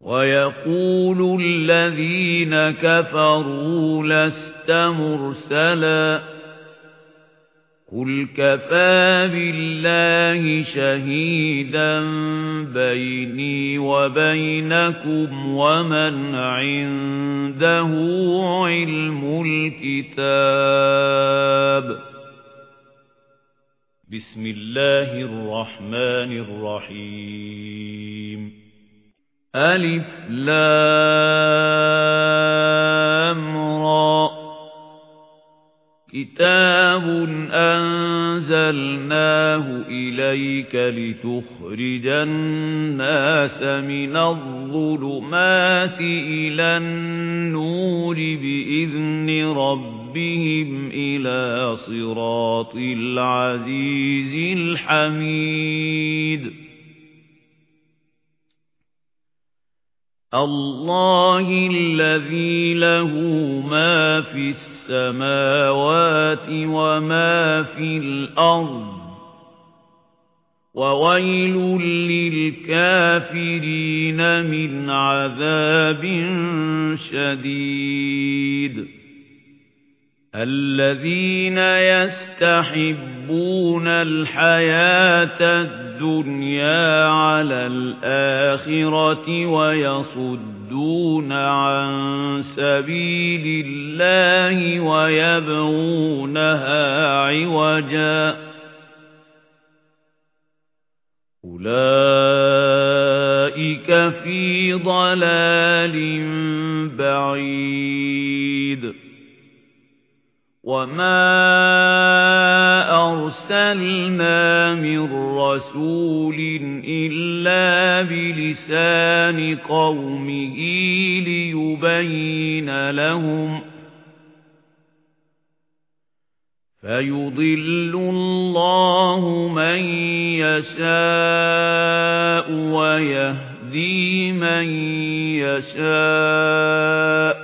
وَيَقُولُ الَّذِينَ كَفَرُوا لَسْتَ مُرْسَلًا قُلْ كَفَى بِاللَّهِ شَهِيدًا بَيْنِي وَبَيْنَكُمْ وَمَنْ عِندَهُ عِلْمُ الْكِتَابِ. بِسْمِ اللَّهِ الرَّحْمَنِ الرَّحِيمِ. أَلِف لام را. كتاب أنزلناه إليك لتخرج الناس من الظلمات إلى النور بإذن ربهم إلى صراط العزيز الحميد. الله الذي له ما في السماوات وما في الأرض وويل للكافرين من عذاب شديد. الذين يستحبون الحياة الدنيا على الآخرة ويصدون عن سبيل الله ويبغونها عوجا. أولئك في ضلال بعيد. وَمَا أَرْسَلْنَا مِن رَّسُولٍ إِلَّا بِلِسَانِ قَوْمِهِ لِيُبَيِّنَ لَهُمْ فَيُضِلُّ اللَّهُ مَن يَشَاءُ وَيَهْدِي مَن يَشَاءُ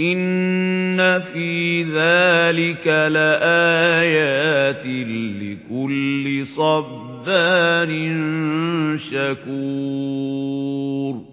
إِنَّ فِي ذَلِكَ لَآيَاتٍ لِكُلِّ صَبَّارٍ شَكُورٍ